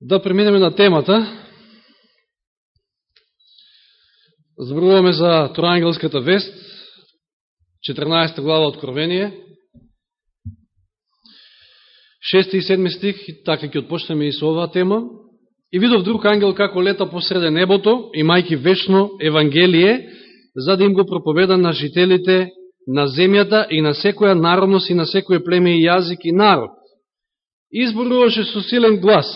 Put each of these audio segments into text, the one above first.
Да преминеме на темата. Зборуваме за Троангелската вест, 14 глава Откровение, 6 и 7 стих, така ќе отпочнеме и со оваа тема. И видов друг ангел како лета посреде небото, имајки вечно Евангелие, за да им го проповеда на жителите на земјата и на секоја народност и на секој племе и јазик и народ. Изборуваше со силен глас.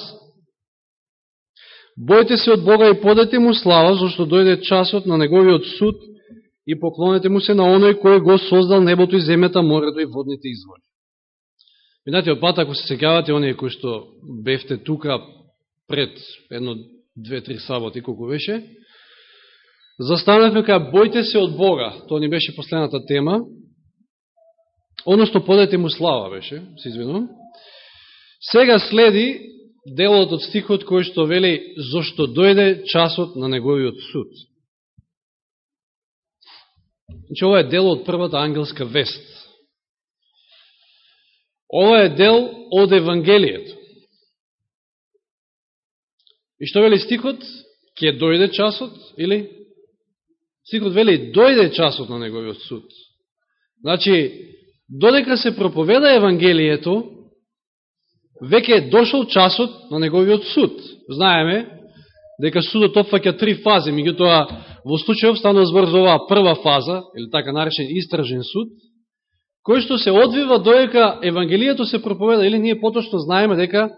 Бојте се од Бога и подете му слава, зашто дојде часот на неговиот суд и поклонете му се на оној кој го создал небото и земјата, морето и водните извори. Минатиот пат, ако се секјавате, оние кои што бевте тука пред едно, две, три саботи, колко беше, застанавме кај бојте се од Бога, тоа ни беше последната тема, оно што подете му слава беше, се извинувам. Сега следи делот од стихот кој што вели зошто дојде часот на неговиот суд. Значи, ова е дел од првата ангелска вест. Ова е дел од Евангелието. И што вели стихот? Ке дојде часот, или? Стихот вели, дојде часот на неговиот суд. Значи, додека се проповеда Евангелието, веќе е дошол часот на неговиот суд. Знаеме дека судот опфаќа три фази, меѓутоа во случајов станува збор за оваа прва фаза, или така наречен истражен суд, кој што се одвива доека Евангелието се проповеда, или ние поточно знаеме дека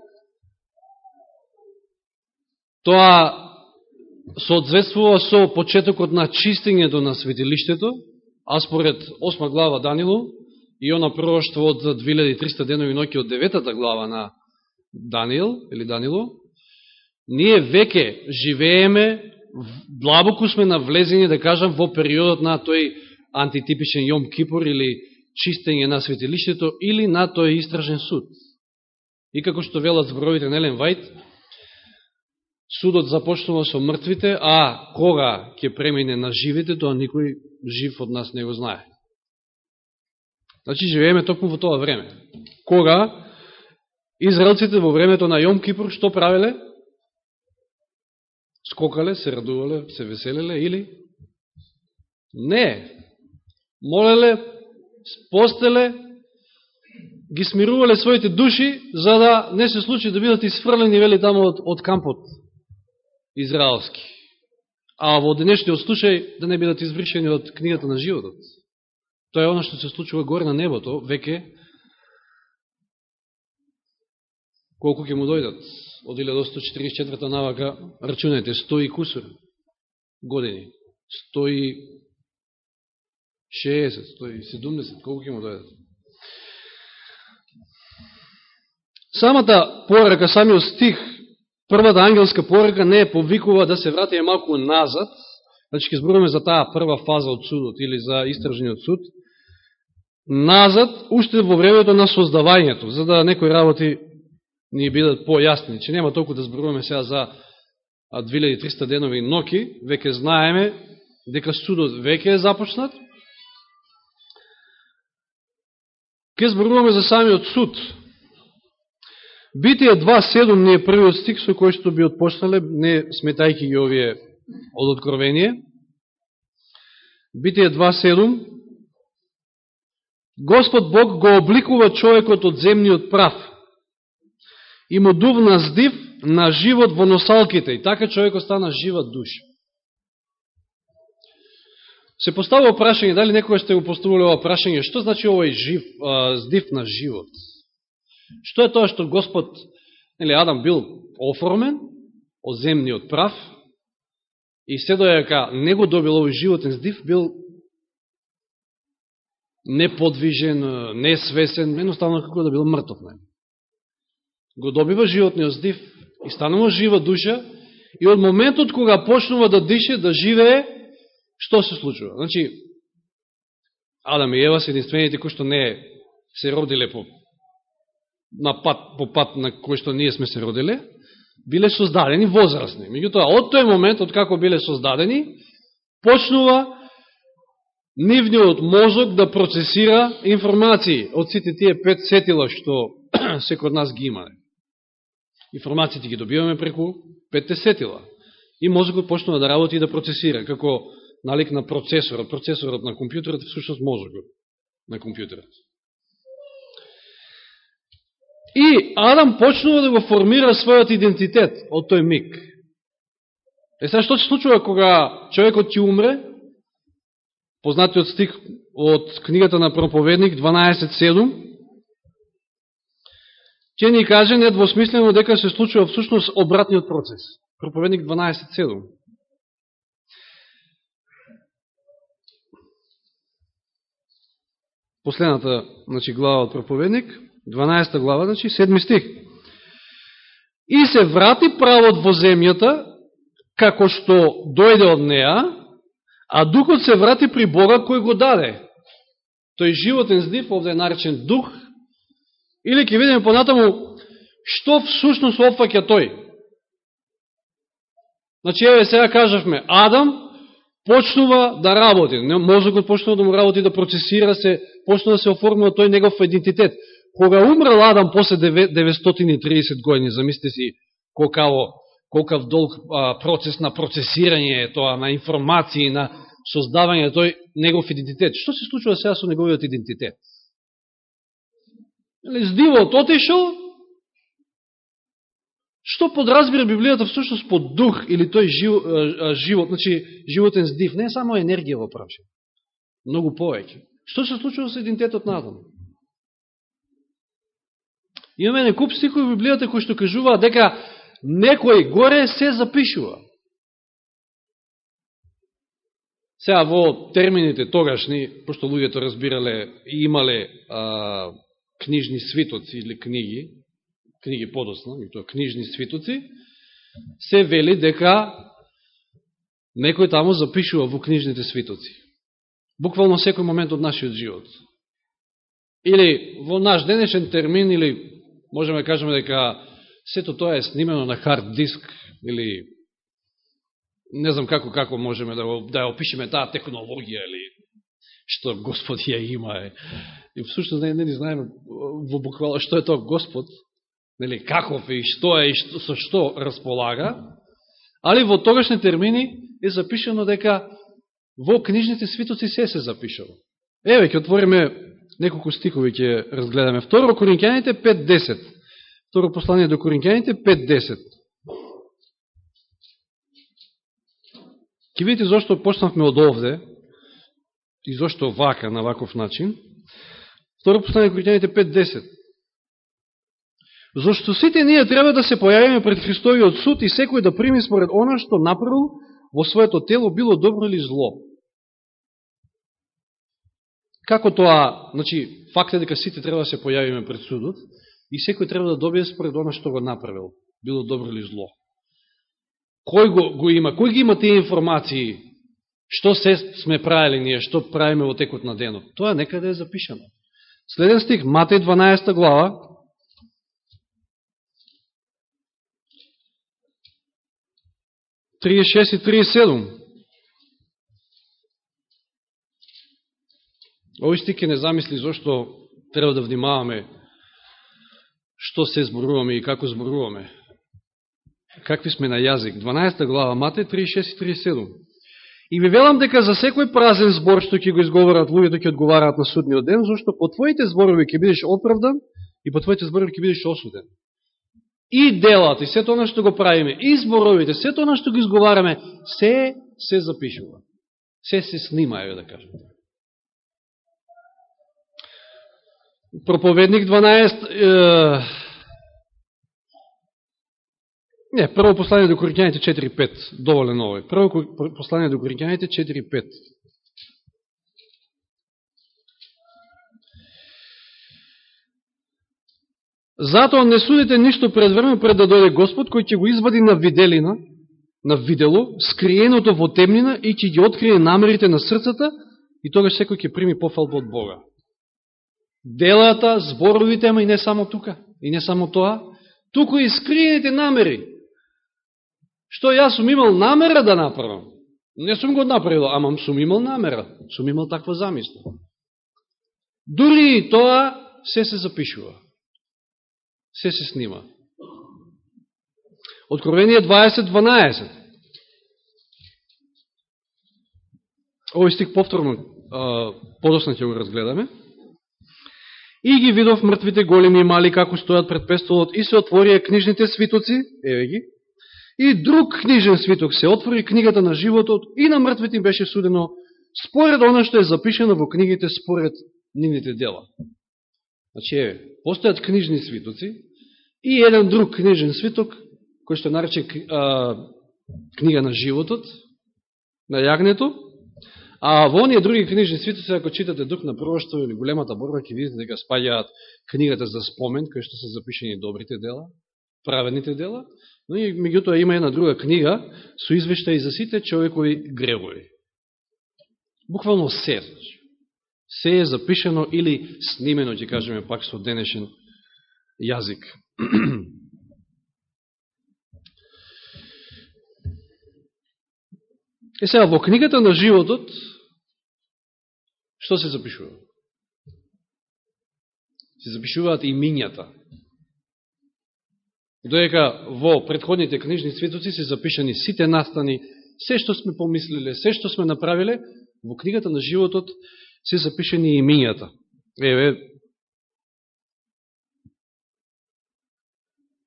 тоа соодветствува со почетокот на чистењето на светилиштето, а според 8 глава Данило и она пророќство од 2300 денови ноќи од 9 глава на Даниел, или Данило, ние веќе живееме, длабоко сме навлезени, да кажам, во периодот на тој антитипичен Јом Кипур или чистење на светилиштето или на тој истражен суд. И како што велат зборовите на Елен Вајт, судот започнува со мртвите, а кога ќе премине на живите, тоа никој жив од нас не го знае. Значи, живееме токму во тоа време. Кога израелците во времето на Јом Кипур што правеле? Скокале, се радувале, се веселеле или? Не. Молеле, постеле, ги смирувале своите души, за да не се случи да бидат изфрлени, вели тамо од, од кампот израелски. А во денешниот случај да не бидат извршени од книгата на животот. Тоа е оно што се случува горе на небото, веќе колку ќе му дојдат од 1144 навака, рачунајте, 100 и кусор години, 160, 170, колку ќе му дојдат. Самата порака, самиот стих првата ангелска порака не е повикува да се врати малку назад, значи ќе зборуваме за таа прва фаза од судот или за истражниот суд, назад, уште во времето на создавањето, за да некои работи ни бидат појасни. Че нема толку да зборуваме сега за 2300 денови ноки, веќе знаеме дека судот веќе е започнат. Ке зборуваме за самиот суд, Битие 2.7 не е првиот стик со кој што би отпочнале, не сметајки ги овие од откровение. Битие 2.7 Господ Бог го обликува човекот од земниот прав и му дувна здив на живот во носалките и така човекот стана жива душа. Се поставува прашање, дали некоја сте го поставували ова прашање, што значи овој жив, а, здив на живот? Што е тоа што Господ, или Адам бил оформен од земниот прав и се дојака не го добил овој животен здив, бил неподвижен, несвесен, едноставно како да бил мртов. Не? Го добива животниот здив и станува жива душа и од моментот кога почнува да дише, да живее, што се случува? Значи, Адам и Ева се единствените кои што не се родиле по на пат, по пат на кој што ние сме се родиле, биле создадени возрастни. Меѓутоа, од тој момент, од како биле создадени, почнува нивниот мозок да процесира информации од сите тие пет сетила што секој од нас ги има. Информациите ги добиваме преку петте сетила. И мозокот почнува да работи и да процесира, како налик на процесорот. Процесорот на компјутерот е всушност мозокот на компјутерот. И Адам почнува да го формира својот идентитет од тој миг. Е сега што се случува кога човекот ќе умре? Познатиот стих од книгата на проповедник 12.7 ќе ни каже недвосмислено дека се случува всушност обратниот процес. Проповедник 12.7 Последната значи, глава од проповедник 12 глава, значи 7 стих. И се врати правот во земјата, како што дојде од неа, а духот се врати при Бога кој го даде. Тој животен здив, овде е наречен дух, или ќе видиме понатаму што всушност опфаќа тој. Значи, еве сега кажавме, Адам почнува да работи, мозокот почнува да му работи, да процесира се, почнува да се оформува тој негов идентитет. Кога умрел Адам после 930 години, замислите си кокаво колкав долг а, процес на процесирање тоа, на информации, на создавање тој негов идентитет. Што се случува сега со неговиот идентитет? Здивот отешел, Што подразбира Библијата всушност под дух или тој живот, значи животен здив, не е само енергија во прашање. Многу повеќе. Што се случува со идентитетот на Адам? Имаме некуп стихови во Библијата кои што кажуваат дека некој горе се запишува. Сега во термините тогашни, пошто луѓето разбирале и имале а, книжни свитоци или книги, книги подосна, и тоа книжни свитоци, се вели дека некој таму запишува во книжните свитоци. Буквално секој момент од нашиот живот. Или во наш денешен термин, или можеме да кажеме дека сето тоа е снимено на хард диск или не знам како како можеме да, да ја опишеме таа технологија или што Господ ја има е. И всушност не, не ни знаеме во буквално што е тоа Господ, нели каков е и што е и што, со што располага, али во тогашни термини е запишено дека во книжните свитоци се се запишало. Еве, ќе отвориме неколку стикови ќе разгледаме. Второ Коринќаните 5.10. Второ послание до Коринќаните 5.10. Ке видите зашто почнавме од овде и зашто вака, на ваков начин. Второ послание до Коринќаните 5.10. Зошто сите ние треба да се појавиме пред Христовиот суд и секој да прими според она што направил во своето тело, било добро или зло. Како тоа, значи, факт е дека сите треба да се појавиме пред судот и секој треба да добие според она што го направил, било добро или зло. Кој го, го има? Кој ги има тие информации? Што се сме правили ние? Што правиме во текот на денот? Тоа некаде е запишано. Следен стих, Матеј 12 глава, 36 и 37. Ови стики не замисли зашто треба да внимаваме што се зборуваме и како зборуваме. Какви сме на јазик. 12 глава Мате 36 и 37. И ви велам дека за секој празен збор што ќе го изговорат луѓето да ќе одговараат на судниот ден, зашто по твоите зборови ќе бидеш оправдан и по твоите зборови ќе бидеш осуден и делата, и сето оно што го правиме, и зборовите, сето оно што го изговараме, се се запишува. Се се снима, еве да кажем. Проповедник 12... Е... Не, прво послание до Коринќаните 4.5, доволен овој. Прво послание до Коринќаните 4.5. Затоа не судите ништо пред време пред да дојде Господ, кој ќе го извади на виделина, на видело, скриеното во темнина и ќе ги открие намерите на срцата и тогаш секој ќе прими пофалба од Бога. Делата, зборовите, ама и не само тука, и не само тоа, туку и скриените намери. Што јас сум имал намера да направам. Не сум го направил, ама сум имал намера, сум имал таква замисла. Дури и тоа се се запишува се се снима. Откровение 20.12. Овој стик повторно подосна ќе го разгледаме. И ги видов мртвите големи и мали како стојат пред престолот и се отворија книжните свитоци, еве ги, и друг книжен свиток се отвори книгата на животот и на мртвите им беше судено според оно што е запишено во книгите според нивните дела. Значи, еве, постојат книжни свитоци и еден друг книжен свиток, кој што нарече а, книга на животот, на јагнето, А во оние други книжни свитоци, ако читате Дух на пророќство или големата борба, ќе видите дека спаѓаат книгата за спомен, кои што се запишени добрите дела, праведните дела, но и меѓутоа има една друга книга со извештаи за сите човекови гревови. Буквално се, значи. Се е запишено или снимено, ќе кажеме пак со денешен јазик. Е сега, во книгата на животот, Што се запишува? Се запишуваат имињата. Доека во предходните книжни светоци се запишани сите настани, се што сме помислиле, се што сме направиле, во книгата на животот се запишани имињата. Еве,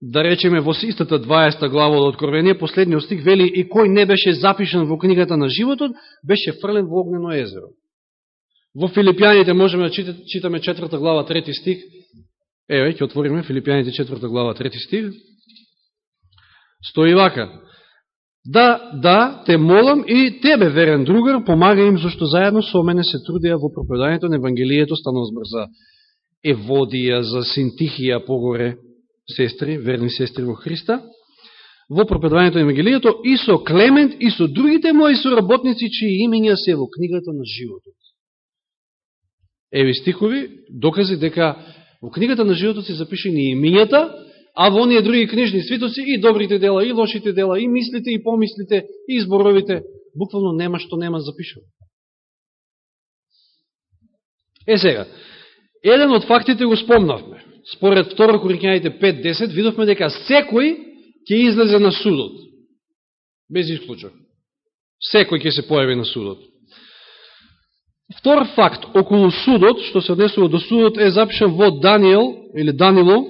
да речеме во истата 20 глава од Откровение, последниот стих вели и кој не беше запишан во книгата на животот, беше фрлен во огнено езеро. Во Филипјаните можеме да читаме четврта глава, трети стих. Еве, ќе отвориме Филипјаните четврта глава, трети стих. Стои вака. Да, да, те молам и тебе, верен другар, помага им, зашто заедно со мене се трудија во проповедањето на Евангелието, станува збор за Еводија, за Синтихија погоре, сестри, верни сестри во Христа, во проповедањето на Евангелието и со Клемент и со другите мои соработници, чии имења се во книгата на животот еве стихови, докази дека во книгата на животот се запишени имињата, а во оние други книжни свитоци и добрите дела, и лошите дела, и мислите, и помислите, и изборовите, буквално нема што нема запишено. Е сега, еден од фактите го спомнавме. Според 2 Коринјаните 5.10 видовме дека секој ќе излезе на судот. Без исклучок. Секој ќе се појави на судот. Втор факт околу судот, што се однесува до судот, е запишан во Даниел, или Данило,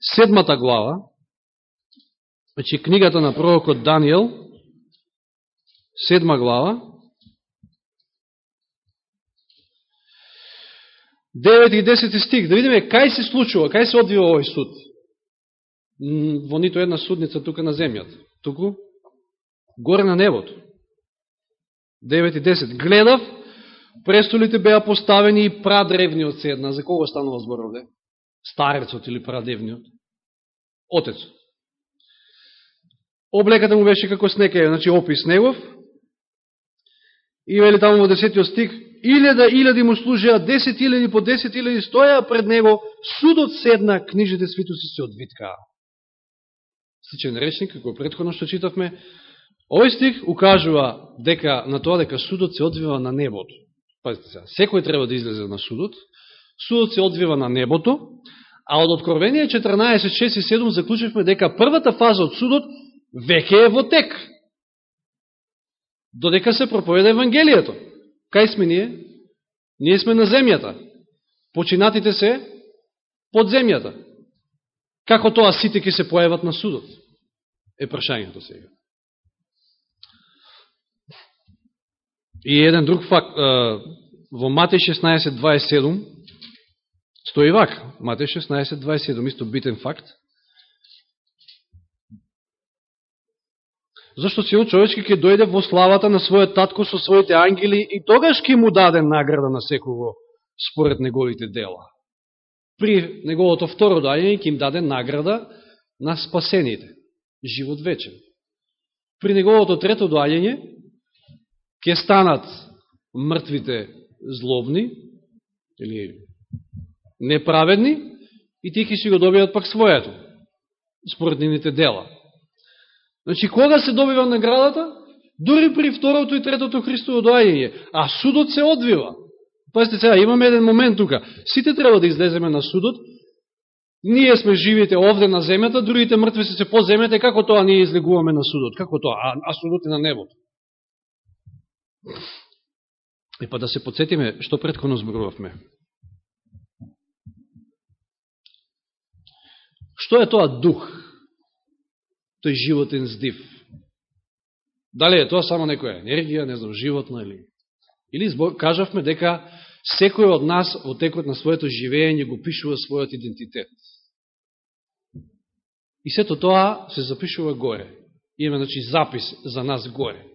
седмата глава, значи книгата на пророкот Даниел, седма глава, 9 и 10 стих, да видиме кај се случува, кај се одвива овој суд. Во нито една судница тука на земјата. Туку, горе на небото. 9 и 10. Гледав, Престолите беа поставени и прадревниот седна. За кого станува збор овде? Старецот или прадревниот? Отецот. Облеката му беше како снеке, значи опис негов. И вели таму во десетиот стих, илјада илјади му служеа, десет илјади по десет илјади стоја пред него, судот седна, книжите свитоци се одвиткаа. Сличен речник, како предходно што читавме, овој стих укажува дека на тоа дека судот се одвива на небото. Пазите сега, секој треба да излезе на судот, судот се одвива на небото, а од Откровение 14, 6 и 7 заклучивме дека првата фаза од судот веќе е во тек. Додека се проповеда Евангелието. Кај сме ние? Ние сме на земјата. Починатите се под земјата. Како тоа сите ќе се појават на судот? Е прашањето сега. И еден друг факт, во Матеј 16.27 стои вака. Матеј 16.27, исто битен факт. Зашто синот човечки ќе дојде во славата на својот татко со своите ангели и тогаш ќе му даде награда на секого според неговите дела. При неговото второ дајање ќе им даде награда на спасените. Живот вечен. При неговото трето доаѓање ќе станат мртвите злобни или неправедни и тие ќе си го добијат пак своето според нивните дела. Значи, кога се добива наградата? Дори при второто и третото Христово доаѓање. А судот се одвива. Пазите сега, имаме еден момент тука. Сите треба да излеземе на судот, Ние сме живите овде на земјата, другите мртви се по земјата, како тоа ние излегуваме на судот? Како тоа? А, а судот е на небото. И па да се подсетиме што предходно зборувавме. Што е тоа дух? Тој животен здив. Дали е тоа само некоја енергија, не знам, животна или... Или збор, кажавме дека секој од нас во текот на своето живење го пишува својот идентитет. И сето тоа се запишува горе. Има, значи, запис за нас горе.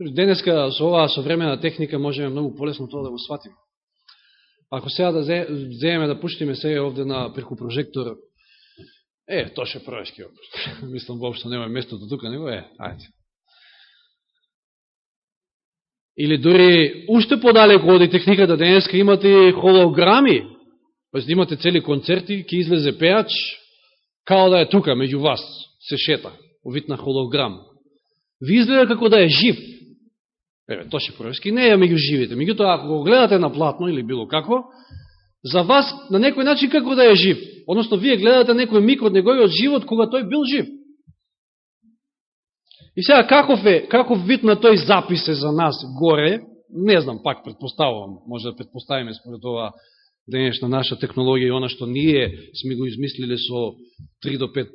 Денеска со оваа современа техника можеме многу полесно тоа да го сватиме. Ако сега да земеме да пуштиме сега овде на преку прожектор, е, тоа ше проешки опишт. Мислам, воопшто нема местото тука, него е, ајде. Или дури уште подалеку оди техниката денеска имате холограми, Пази, имате цели концерти, ки излезе пеач, као да е тука, меѓу вас, се шета, вид на холограм. Ви изгледа како да е жив. Еве, Тоше Проевски не е меѓу живите. Меѓутоа, ако го гледате на платно или било какво, за вас на некој начин како да е жив. Односно, вие гледате некој миг од неговиот живот кога тој бил жив. И сега, каков е, каков вид на тој запис е за нас горе, не знам, пак предпоставувам, може да предпоставиме според ова денешна наша технологија и она што ние сме го измислиле со 3 до 5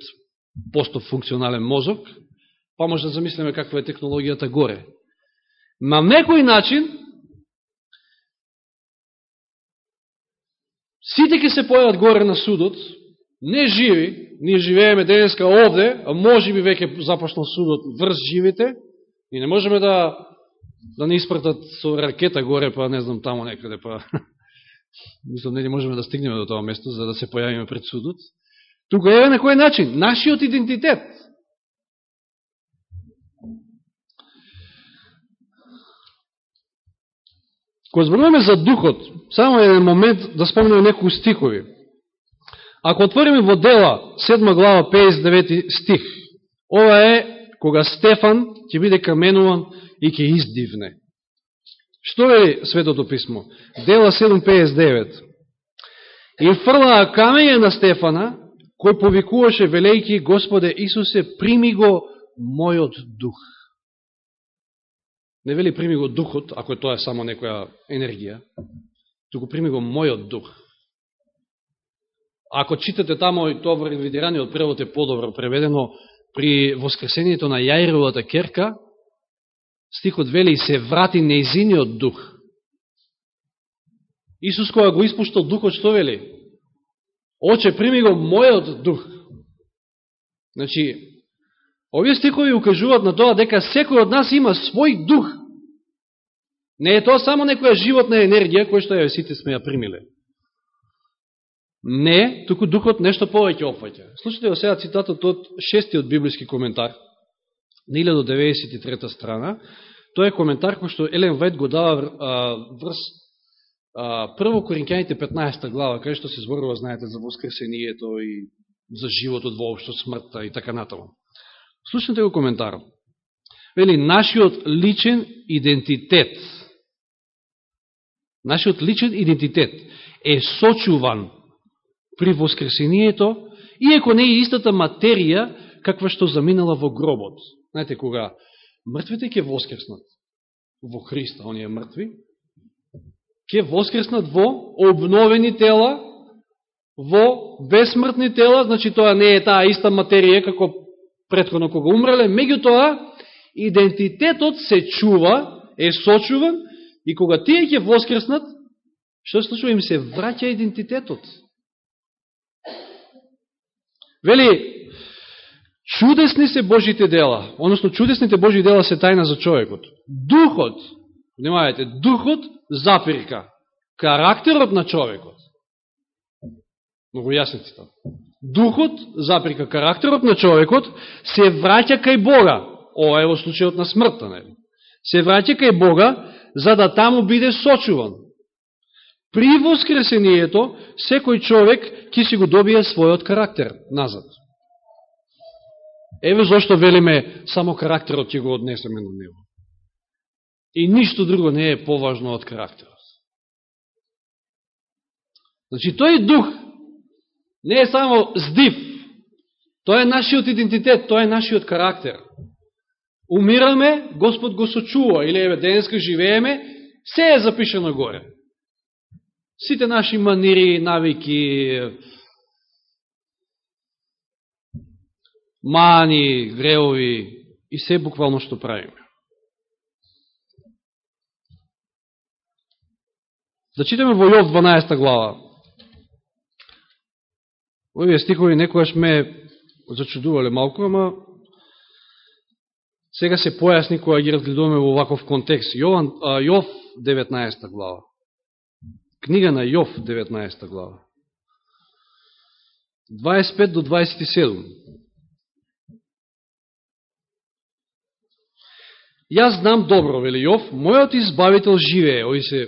посто функционален мозок, па може да замислиме каква е технологијата горе. На некој начин, сите ќе се појават горе на судот, не живи, ние живееме денеска овде, а може би веќе започнал судот врз живите, и не можеме да да не испратат со ракета горе, па не знам, тамо некаде, па мислам, не можеме да стигнеме до тоа место, за да се појавиме пред судот. Тука е на кој начин? Нашиот идентитет. Кога зборуваме за духот, само еден момент да спомнеме некои стихови. Ако отвориме во дела, 7 глава, 59 стих, ова е кога Стефан ќе биде каменуван и ќе издивне. Што е Светото писмо? Дела 7.59. И фрлаа камење на Стефана, кој повикуваше велејки Господе Исусе, прими го мојот дух. Не вели прими го духот, ако тоа е само некоја енергија, туку прими го мојот дух. Ако читате тамо и тоа во ревидираниот превод е подобро преведено, при воскресението на Јаировата керка, стихот вели се врати неизиниот дух. Исус кога го испуштал духот, што вели? Оче, прими го мојот дух. Значи, Овие стихови укажуваат на тоа дека секој од нас има свој дух. Не е тоа само некоја животна енергија која што ја сите сме ја примиле. Не, туку духот нешто повеќе опфаќа. Слушате го сега цитатот од шестиот библиски коментар, на 1093 страна. Тоа е коментар кој што Елен Вајд го дава врз а, прво Коринќаните 15 глава, кај што се зборува, знаете, за воскресението и за животот воопшто, смртта и така натаму. Слушнете го коментар. Вели, нашиот личен идентитет, нашиот личен идентитет е сочуван при воскресението, иеко не е истата материја каква што заминала во гробот. Знаете, кога мртвите ќе воскреснат во Христа, оние мртви, ќе воскреснат во обновени тела, во безсмртни тела, значи тоа не е таа иста материја како предходно кога умреле, меѓутоа, идентитетот се чува, е сочуван, и кога тие ќе воскреснат, што се случува, им се враќа идентитетот. Вели, чудесни се Божите дела, односно чудесните Божи дела се тајна за човекот. Духот, внимавајте, духот запирка карактерот на човекот. Многу јасен цитат духот, заприка карактерот на човекот, се враќа кај Бога. Ова е во случајот на смртта, не? Се враќа кај Бога, за да таму биде сочуван. При воскресението, секој човек ќе си го добие својот карактер назад. Еве зашто велиме само карактерот ќе го однесеме на него. И ништо друго не е поважно од карактерот. Значи, тој дух Не е само здив. Тоа е нашиот идентитет, тоа е нашиот карактер. Умираме, Господ го сочува, или еве денеска живееме, се е запишено горе. Сите наши манири, навики, мани, греови и се буквално што правиме. Да читаме во Јов 12 глава. Овие стихови некојаш ме зачудувале малку, ама сега се појасни која ги разгледуваме во ваков контекст. Јован, а, Јов 19 глава. Книга на Јов 19 глава. 25 до 27. Јас знам добро, вели Јов, мојот избавител живее, ови се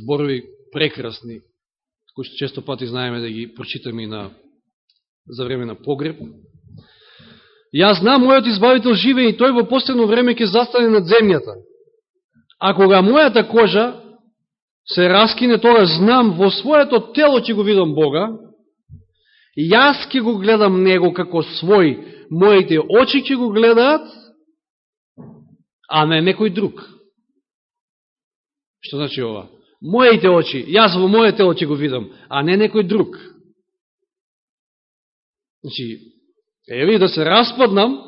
зборови прекрасни, кои што често пати знаеме да ги прочитаме и на, за време на погреб. Јас знам, мојот избавител живе и тој во последно време ќе застане над земјата. А кога мојата кожа се раскине, тога знам, во своето тело ќе го видам Бога, јас ќе го гледам Него како свој, моите очи ќе го гледаат, а не некој друг. Што значи ова? Моите очи, јас во моје тело ќе го видам, а не некој друг. Значи, еве да се распаднам,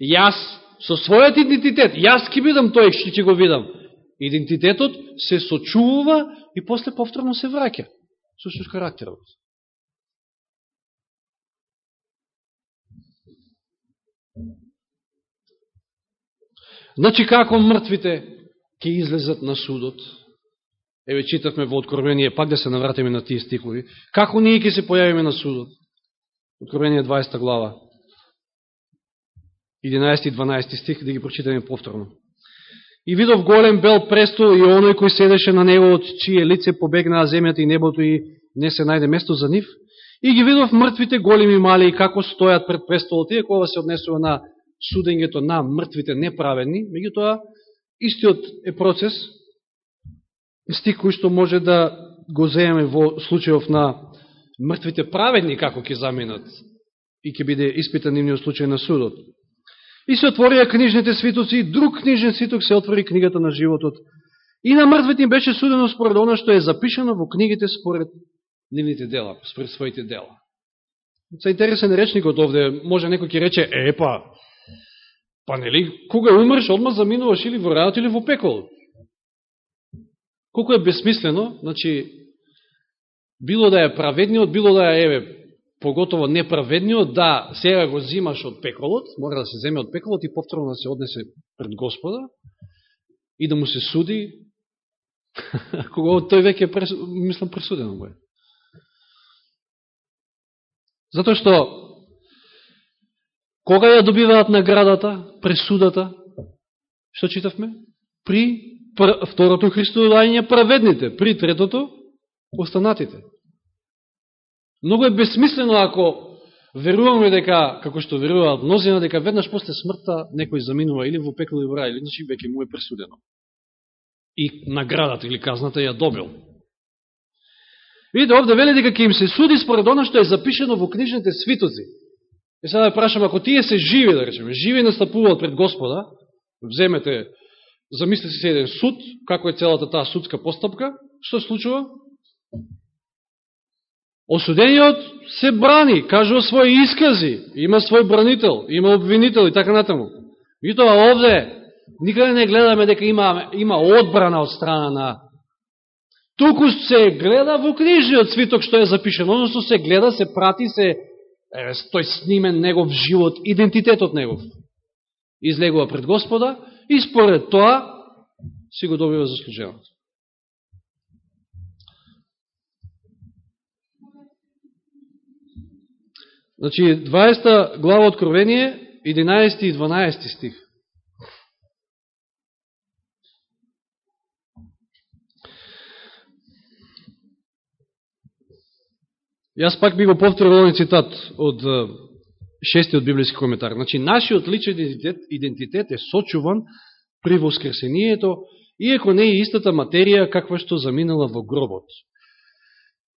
јас со својот идентитет, јас ќе бидам тој што ќе го видам. Идентитетот се сочувува и после повторно се враќа. Со што карактерот. Значи, како мртвите ќе излезат на судот? Еве, читавме во Откровение, пак да се навратиме на тие стикови. Како ние ќе се појавиме на судот? Откровение 20 глава. 11 и 12 стих, да ги прочитаме повторно. И видов голем бел престол и оној кој седеше на него, од чие лице побегнаа земјата и небото и не се најде место за нив. И ги видов мртвите големи и мали, како стојат пред престолот, и кога се однесува на судењето на мртвите неправедни, меѓутоа, истиот е процес, стих кој што може да го земеме во случајов на мртвите праведни, како ќе заминат и ќе биде испитан нивниот случај на судот. И се отворија книжните свитоци, и друг книжен свиток се отвори книгата на животот. И на мртвите им беше судено според оно што е запишано во книгите според нивните дела, според своите дела. Са интересен речникот овде, може некој ќе рече, е па, па нели, кога умреш, одма заминуваш или во рајот или во пекол. Колко е безсмислено, значи, било да е праведниот, било да е, еве, поготово неправедниот, да сега го зимаш од пеколот, мора да се земе од пеколот и повторно да се однесе пред Господа и да му се суди, кога тој веќе е, мислам, пресудено го е. Затоа што, кога ја добиваат наградата, пресудата, што читавме? При второто Христовање праведните, при третото останатите. Многу е безсмислено ако веруваме дека, како што веруваат мнозина, дека веднаш после смртта некој заминува или во пекло или во рај, или значи веќе му е пресудено. И наградата или казната ја добил. Видите, овде вели дека ќе им се суди според оно што е запишено во книжните свитоци. И сега да прашам, ако тие се живи, да речеме, живи настапуваат пред Господа, вземете, замислите се еден суд, како е целата таа судска постапка, што случува? Осудениот се брани, кажува своји искази, има свој бранител, има обвинител и така натаму. И тоа овде никаде не гледаме дека има, има одбрана од страна на Туку се гледа во книжниот свиток што е запишен, односно се гледа, се прати, се е, тој снимен негов живот, идентитетот негов. Излегува пред Господа и според тоа си го добива заслуженото. Значи, 20 глава Откровение, 11 и 12 стих. Јас пак би го повторил овој цитат од шестиот библијски коментар. Значи, нашиот личен идентитет, идентитет е сочуван при воскресението, иако не е истата материја каква што заминала во гробот.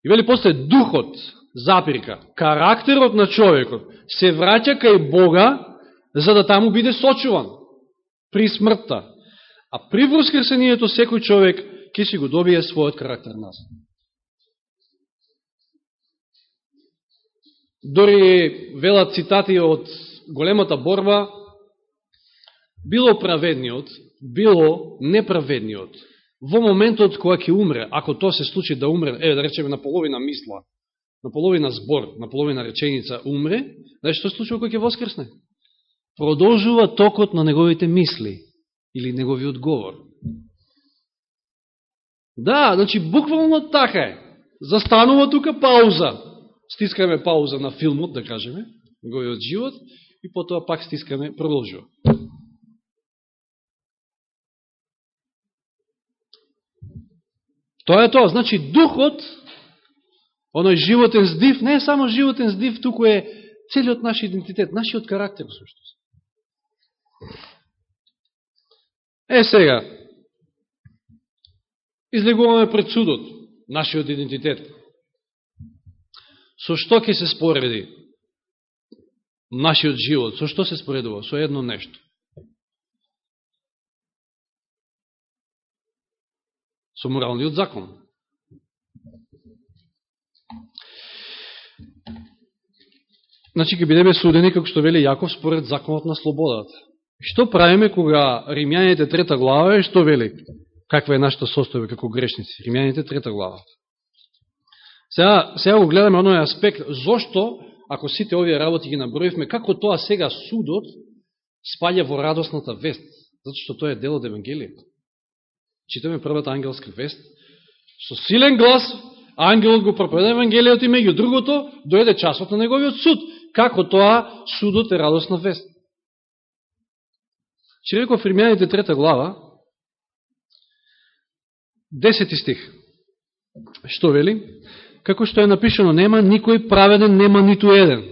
И вели после духот запирка, карактерот на човекот се враќа кај Бога, за да таму биде сочуван при смртта. А при воскресението секој човек ќе си го добие својот карактер назад. Дори велат цитати од големата борба, било праведниот, било неправедниот, во моментот кога ќе умре, ако тоа се случи да умре, е, да речеме на половина мисла, на половина збор, на половина реченица умре, знаеш што случува кој ќе воскресне? Продолжува токот на неговите мисли или неговиот говор. Да, значи буквално така е. Застанува тука пауза. Стискаме пауза на филмот, да кажеме, неговиот живот, и потоа пак стискаме, продолжува. Тоа е тоа. Значи, духот, оној животен здив, не е само животен здив, туку е целиот наш идентитет, нашиот карактер, всушност. Е, сега, излегуваме пред судот, нашиот идентитет. Со што ќе се спореди нашиот живот? Со што се споредува? Со едно нешто. со моралниот закон. Значи, ќе бидеме судени, како што вели Јаков, според законот на слободата. Што правиме кога Римјаните трета глава е, што вели? Каква е нашата состојба како грешници? Римјаните трета глава. Сега, сега го гледаме оној аспект, зошто, ако сите овие работи ги наброивме, како тоа сега судот спаѓа во радосната вест? Зато што тоа е дел од Евангелието читаме првата ангелска вест, со силен глас, ангелот го проповеда Евангелијот и меѓу другото, дојде часот на неговиот суд. Како тоа судот е радосна вест? Че реков Римјаните трета глава, десети стих. Што вели? Како што е напишено, нема никој праведен, нема ниту еден.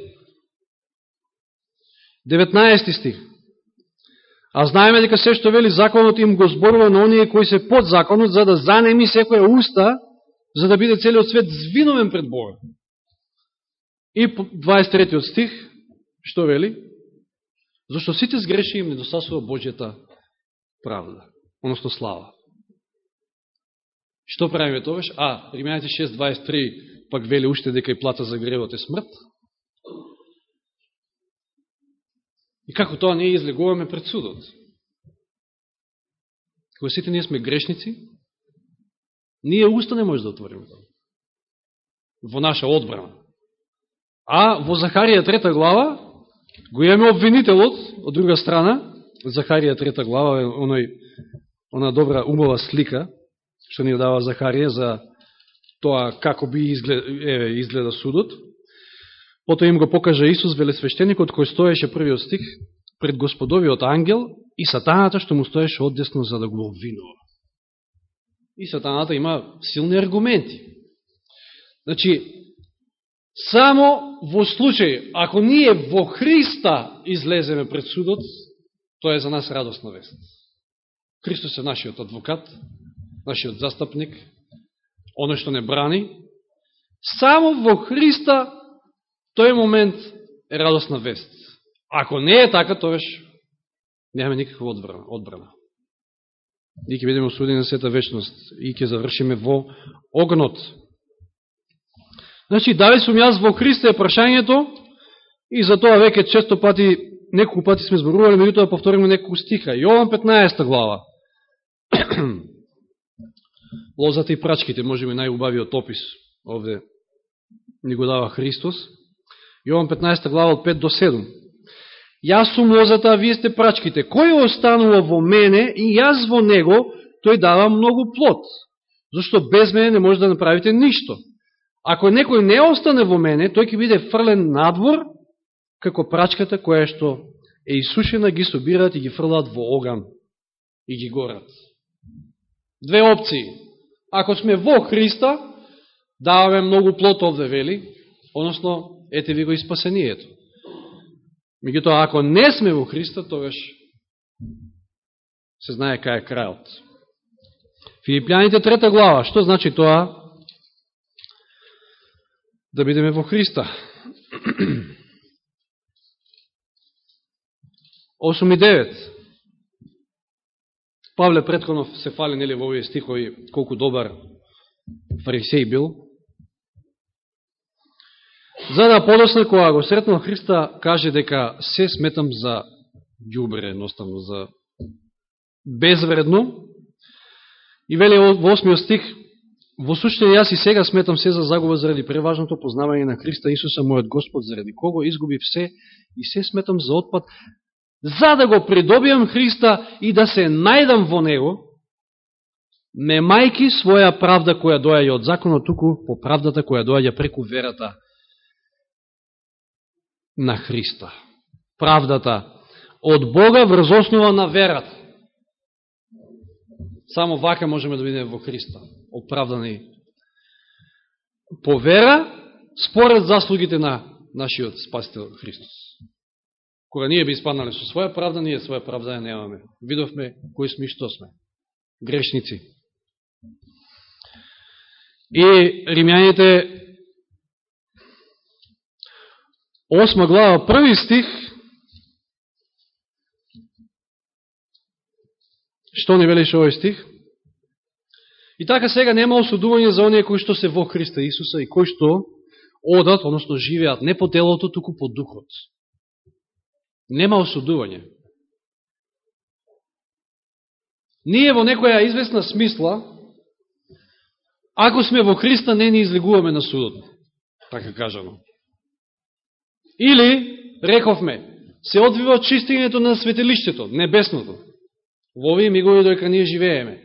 19 стих. А знаеме дека се што вели законот им го зборува на оние кои се под законот, за да занеми секоја уста, за да биде целиот свет звиновен пред Бога. И 23 стих, што вели? Зашто сите сгреши им недостасува Божјата правда, односно слава. Што правиме тогаш? А, Римјаните 6.23 пак вели уште дека и плата за гревот е смрт. И како тоа ние излегуваме пред судот? Кога сите ние сме грешници, ние уста не може да отвориме во наша одбрана. А во Захарија трета глава го имаме обвинителот, од друга страна, Захарија трета глава е оној, она добра умова слика, што ни дава Захарија за тоа како би изгледа, еве, изгледа судот. Потоа им го покажа Исус, велесвещеникот, кој стоеше првиот стих пред Господовиот ангел и сатаната што му стоеше одесно за да го обвинува. И сатаната има силни аргументи. Значи, само во случај, ако ние во Христа излеземе пред судот, тоа е за нас радостна вест. Христос е нашиот адвокат, нашиот застапник, оно што не брани. Само во Христа тој момент е радосна вест. Ако не е така, тоа немаме никаква одбрана. одбрана. Ние ќе бидеме осудени на сета вечност и ќе завршиме во огнот. Значи, дали сум јас во Христа е прашањето и за тоа веќе често пати, неколку пати сме зборували, меѓутоа повториме неколку стиха. Јован 15 глава. Лозата и прачките, можеме најубавиот опис овде ни го дава Христос. Јован 15 глава од 5 до 7. Јас сум лозата, а вие сте прачките. Кој останува во мене и јас во него, тој дава многу плод. Зашто без мене не може да направите ништо. Ако некој не остане во мене, тој ќе биде фрлен надвор, како прачката која што е исушена, ги собираат и ги фрлаат во оган и ги горат. Две опции. Ако сме во Христа, даваме многу плод овде, вели, односно, ете ви го и спасението. Меѓутоа, ако не сме во Христа, тогаш се знае кај е крајот. Филипјаните трета глава, што значи тоа? Да бидеме во Христа. 8 и 9. Павле Предконов се фали нели во овие стихови колку добар фарисеј бил. За да подосна кога го сретнал Христа каже дека се сметам за ѓубре, едноставно за безвредно. И вели во 8 стих Во суштина јас и сега сметам се за загуба заради преважното познавање на Христа Исуса, мојот Господ, заради кого изгубив се и се сметам за отпад, за да го придобијам Христа и да се најдам во Него, не мајки своја правда која доаѓа од законот, туку по правдата која доаѓа преку верата на Христа. Правдата од Бога врз основа на верата. Само вака можеме да бидеме во Христа, оправдани по вера, според заслугите на нашиот Спасител Христос. Кога ние би испаднале со своја правда, ние своја правда не немаме. Видовме кои сме и што сме. Грешници. И римјаните 8 глава, први стих, Што не велиш овој стих? И така сега нема осудување за оние кои што се во Христа Исуса и кои што одат, односно живеат не по телото, туку по духот. Нема осудување. Ние во некоја известна смисла, ако сме во Христа, не ни излегуваме на судот, така кажано. Или, рековме, се одвива чистењето на светелиштето, небесното во овие мигови дојка ние живееме.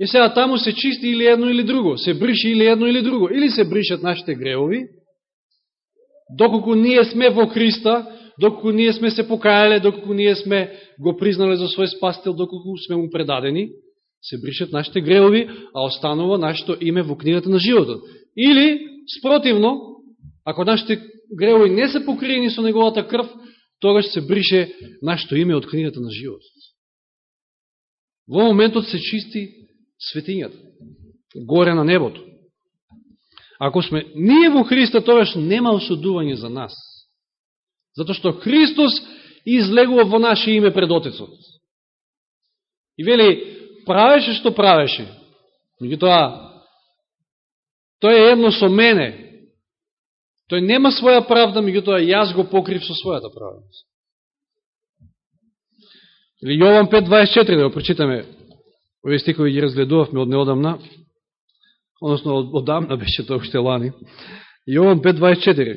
И сега таму се чисти или едно или друго, се бриши или едно или друго, или се бришат нашите гревови, доколку ние сме во Христа, доколку ние сме се покајале, доколку ние сме го признале за свој спастел, доколку сме му предадени, се бришат нашите гревови, а останува нашето име во книгата на животот. Или, спротивно, ако нашите гревови не се покриени со неговата крв, тогаш се брише нашето име од книгата на животот. Во моментот се чисти светињата, горе на небото. Ако сме ние во Христа, тогаш нема осудување за нас. Зато што Христос излегува во наше име пред Отецот. И вели, правеше што правеше. Меѓутоа, тој е едно со мене. Тој нема своја правда, меѓутоа јас го покрив со својата правда. Или Јован 5.24, да го прочитаме, овие стикови ги разгледувавме од неодамна, односно од одамна беше тоа уште лани. Јован 5.24.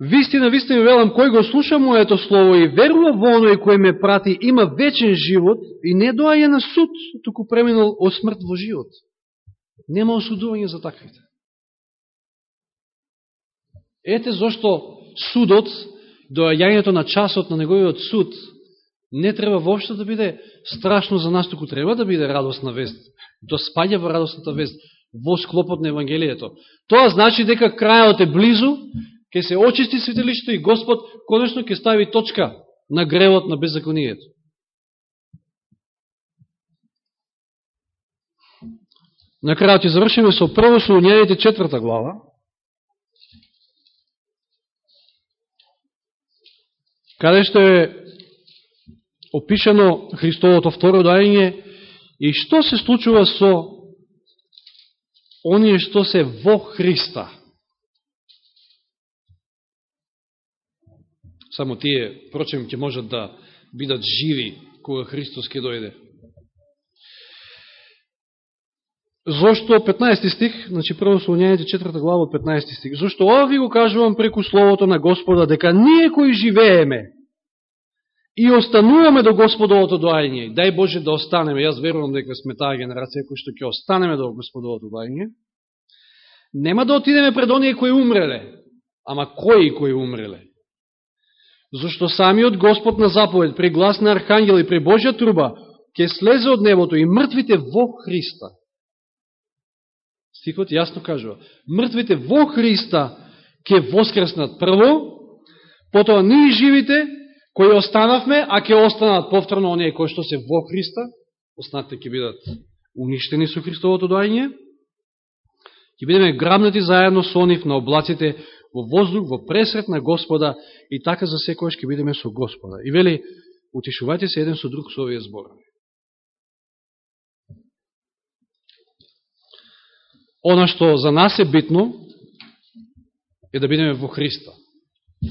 Вистина, вистина велам, кој го слуша моето слово и верува во оној кој ме прати, има вечен живот и не доаја на суд, туку преминал од смрт во живот. Нема осудување за таквите. Ете зашто судот доаѓањето на часот на неговиот суд не треба воопшто да биде страшно за нас, туку треба да биде радосна вест. Да спаѓа во радосната вест во склопот на Евангелието. Тоа значи дека крајот е близу, ќе се очисти светелишто и Господ конечно ќе стави точка на гревот на беззаконието. На крајот ќе завршиме со прво Солуњаните четврта глава. каде што е опишано Христовото второ дајање и што се случува со оние што се во Христа. Само тие, прочем, ќе можат да бидат живи кога Христос ќе дојде. Зошто 15 стих, значи прво Солуњаните 4 глава од 15 стих. Зошто ова ви го кажувам преку словото на Господа, дека ние кои живееме и остануваме до Господовото доаѓање. Дај Боже да останеме. Јас верувам дека сме таа генерација која што ќе останеме до Господовото доаѓање. Нема да отидеме пред оние кои умреле. Ама кои кои умреле? Зошто самиот Господ на заповед, при глас на Архангел и при Божја труба, ќе слезе од небото и мртвите во Христа Стихот јасно кажува. Мртвите во Христа ќе воскреснат прво, потоа ние живите, кои останавме, а ќе останат повторно оние кои што се во Христа, останатите ќе бидат уништени со Христовото доаѓање, Ќе бидеме грабнати заедно со нив на облаците во воздух, во пресрет на Господа и така за секојаш ќе бидеме со Господа. И вели, утешувајте се еден со друг со овие зборови. Она што за нас е битно е да бидеме во Христа.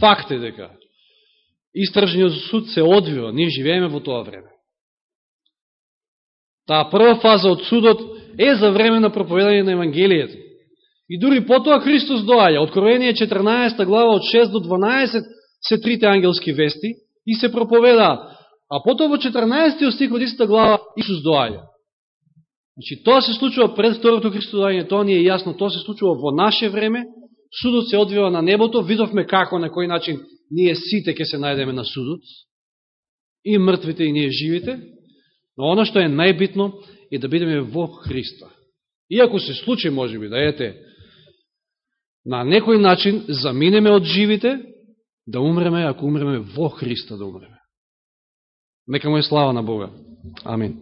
Факт е дека истражниот суд се одвива, ние живееме во тоа време. Таа прва фаза од судот е за време на проповедање на Евангелието. И дури потоа Христос доаѓа. Откровение 14 глава од 6 до 12 се трите ангелски вести и се проповеда. А потоа во 14 стих од истата глава Исус доаѓа. Значи, тоа се случува пред второто Христос доаѓање, тоа ни е јасно, тоа се случува во наше време, судот се одвива на небото, видовме како, на кој начин ние сите ќе се најдеме на судот, и мртвите, и ние живите, но оно што е најбитно е да бидеме во Христа. Иако се случи, може би, да ете, на некој начин заминеме од живите, да умреме, ако умреме во Христа да умреме. Нека му е слава на Бога. Амин.